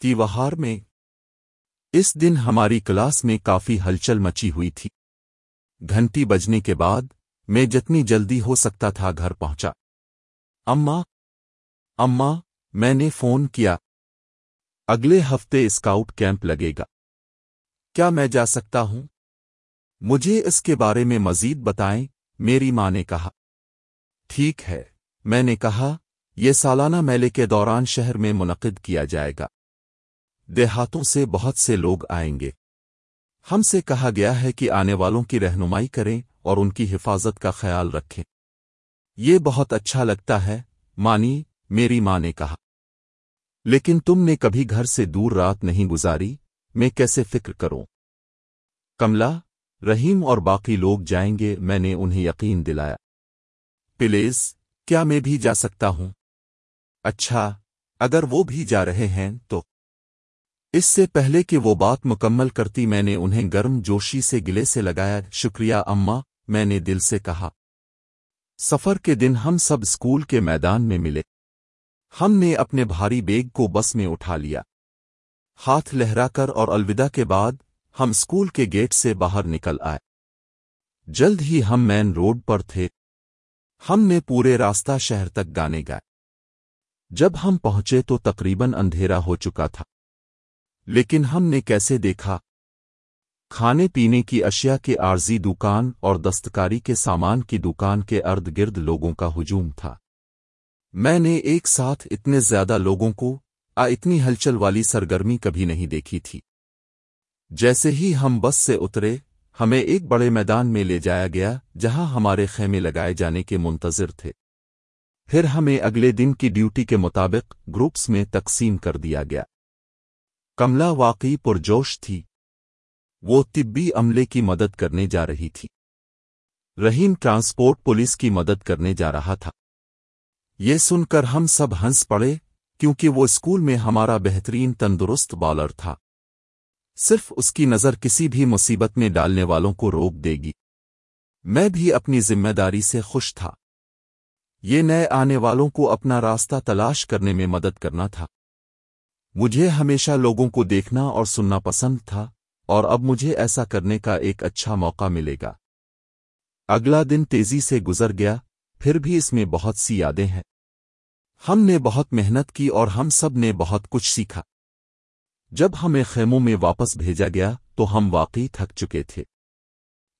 تیوہار میں۔ اس دن ہماری کلاس میں کافی ہلچل مچی ہوئی تھی۔ گھنٹی بجنے کے بعد میں جتنی جلدی ہو سکتا تھا گھر پہنچا۔ اماں اماں، میں نے فون کیا۔ اگلے ہفتے اسکاؤٹ کیمپ لگے گا۔ کیا میں جا سکتا ہوں؟ مجھے اس کے بارے میں مزید بتائیں، میری ماں نے کہا۔ ٹھیک ہے، میں نے کہا، یہ سالانہ میلے کے دوران شہر میں منعقد کیا جائے گا۔ دیہاتوں سے بہت سے لوگ آئیں گے۔ ہم سے کہا گیا ہے کہ آنے والوں کی رہنمائی کریں اور ان کی حفاظت کا خیال رکھیں۔ یہ بہت اچھا لگتا ہے، مانی، میری ماں نے کہا۔ لیکن تم نے کبھی گھر سے دور رات نہیں گزاری؟ میں کیسے فکر کروں؟ کملا رحیم اور باقی لوگ جائیں گے، میں نے انہیں یقین دلایا۔ پلیز کیا میں بھی جا سکتا ہوں؟ اچھا اگر وہ بھی جا رہے ہیں تو۔ اس سے پہلے کہ وہ بات مکمل کرتی میں نے انہیں گرم جوشی سے گلے سے لگایا، شکریہ اماں، میں نے دل سے کہا۔ سفر کے دن ہم سب اسکول کے میدان میں ملے۔ ہم نے اپنے بھاری بیگ کو بس میں اٹھا لیا۔ ہاتھ لہرا کر اور الوداع کے بعد ہم اسکول کے گیٹ سے باہر نکل آئے۔ جلد ہی ہم مین روڈ پر تھے۔ ہم نے پورے راستہ شہر تک گانے گائے۔ جب ہم پہنچے تو تقریباً اندھیرا ہو چکا تھا۔ لیکن ہم نے کیسے دیکھا؟ کھانے پینے کی اشیاء کے عارضی دکان اور دستکاری کے سامان کی دکان کے ارد گرد لوگوں کا ہجوم تھا۔ میں نے ایک ساتھ اتنے زیادہ لوگوں کو آ اتنی ہلچل والی سرگرمی کبھی نہیں دیکھی تھی۔ جیسے ہی ہم بس سے اترے، ہمیں ایک بڑے میدان میں لے جایا گیا جہاں ہمارے خیمے لگائے جانے کے منتظر تھے۔ پھر ہمیں اگلے دن کی ڈیوٹی کے مطابق گروپس میں تقسیم کر دیا گیا۔ کملا واقعی پرجوش تھی۔ وہ طبی عملے کی مدد کرنے جا رہی تھی۔ رحیم ٹرانسپورٹ پولیس کی مدد کرنے جا رہا تھا۔ یہ سن کر ہم سب ہنس پڑے، کیونکہ وہ اسکول میں ہمارا بہترین تندرست بالر تھا۔ صرف اس کی نظر کسی بھی مصیبت میں ڈالنے والوں کو روک دے گی۔ میں بھی اپنی ذمہ داری سے خوش تھا۔ یہ نئے آنے والوں کو اپنا راستہ تلاش کرنے میں مدد کرنا تھا۔ مجھے ہمیشہ لوگوں کو دیکھنا اور سننا پسند تھا، اور اب مجھے ایسا کرنے کا ایک اچھا موقع ملے گا۔ اگلا دن تیزی سے گزر گیا، پھر بھی اس میں بہت سی یادیں ہیں۔ ہم نے بہت محنت کی اور ہم سب نے بہت کچھ سیکھا۔ جب ہمیں خیموں میں واپس بھیجا گیا تو ہم واقعی تھک چکے تھے۔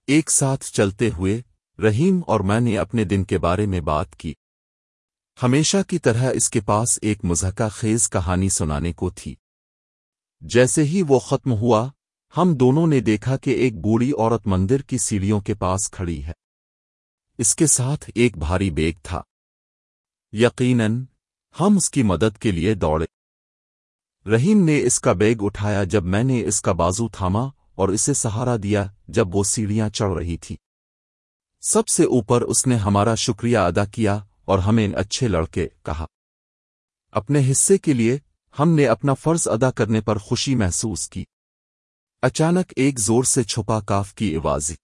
ایک ساتھ چلتے ہوئے رحیم اور میں نے اپنے دن کے بارے میں بات کی۔ ہمیشہ کی طرح اس کے پاس ایک مذہقہ خیز کہانی سنانے کو تھی۔ جیسے ہی وہ ختم ہوا، ہم دونوں نے دیکھا کہ ایک بوڑھی عورت مندر کی سیڑھیوں کے پاس کھڑی ہے۔ اس کے ساتھ ایک بھاری بیگ تھا۔ یقیناً ہم اس کی مدد کے لیے دوڑے۔ رحیم نے اس کا بیگ اٹھایا جب میں نے اس کا بازو تھاما اور اسے سہارا دیا جب وہ سیڑھیاں چڑھ رہی تھی سب سے اوپر اس نے ہمارا شکریہ ادا کیا اور ہمیں اچھے لڑکے کہا۔ اپنے حصے کے لیے ہم نے اپنا فرض ادا کرنے پر خوشی محسوس کی۔ اچانک ایک زور سے چھپا کاف کی آوازی۔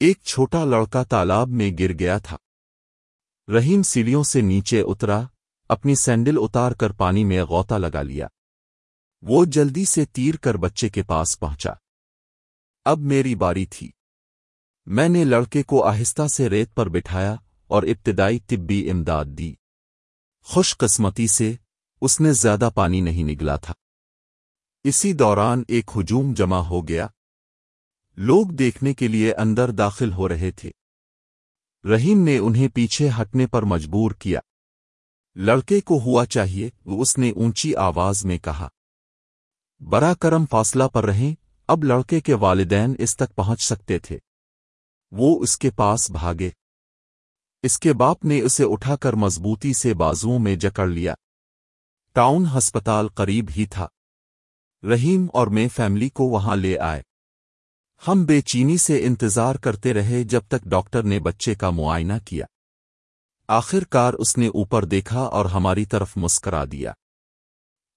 ایک چھوٹا لڑکا تالاب میں گر گیا تھا۔ رحیم سیڑھیوں سے نیچے اترا، اپنی سینڈل اتار کر پانی میں غوطہ لگا لیا۔ وہ جلدی سے تیر کر بچے کے پاس پہنچا۔ اب میری باری تھی۔ میں نے لڑکے کو آہستہ سے ریت پر بٹھایا اور ابتدائی طبی امداد دی۔ خوش قسمتی سے اس نے زیادہ پانی نہیں نگلا تھا۔ اسی دوران ایک ہجوم جمع ہو گیا۔ لوگ دیکھنے کے لیے اندر داخل ہو رہے تھے۔ رحیم نے انہیں پیچھے ہٹنے پر مجبور کیا۔ لڑکے کو ہوا چاہیے، وہ اس نے اونچی آواز میں کہا۔ برا کرم فاصلہ پر رہیں، اب لڑکے کے والدین اس تک پہنچ سکتے تھے۔ وہ اس کے پاس بھاگے۔ اس کے باپ نے اسے اٹھا کر مضبوطی سے بازوؤں میں جکڑ لیا۔ ٹاؤن ہسپتال قریب ہی تھا۔ رحیم اور میں فیملی کو وہاں لے آئے۔ ہم بے چینی سے انتظار کرتے رہے جب تک ڈاکٹر نے بچے کا معائنہ کیا۔ آخر کار اس نے اوپر دیکھا اور ہماری طرف مسکرا دیا۔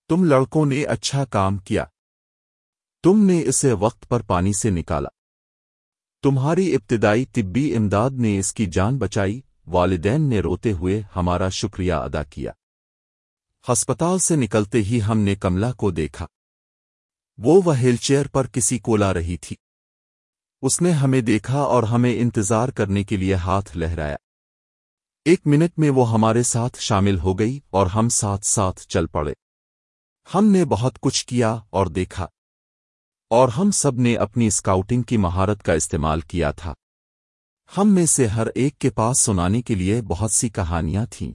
تم لڑکوں نے اچھا کام کیا۔ تم نے اسے وقت پر پانی سے نکالا۔ تمہاری ابتدائی طبی امداد نے اس کی جان بچائی۔ والدین نے روتے ہوئے ہمارا شکریہ ادا کیا۔ ہسپتال سے نکلتے ہی ہم نے کملا کو دیکھا۔ وہ وہ ہیل چیئر پر کسی کو لا رہی تھی۔ اس نے ہمیں دیکھا اور ہمیں انتظار کرنے کے لیے ہاتھ لہرایا۔ ایک منٹ میں وہ ہمارے ساتھ شامل ہو گئی اور ہم ساتھ ساتھ چل پڑے۔ ہم نے بہت کچھ کیا اور دیکھا۔ اور ہم سب نے اپنی اسکاؤٹنگ کی مہارت کا استعمال کیا تھا۔ ہم میں سے ہر ایک کے پاس سنانے کے لیے بہت سی کہانیاں تھیں۔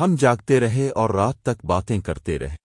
ہم جاگتے رہے اور رات تک باتیں کرتے رہے۔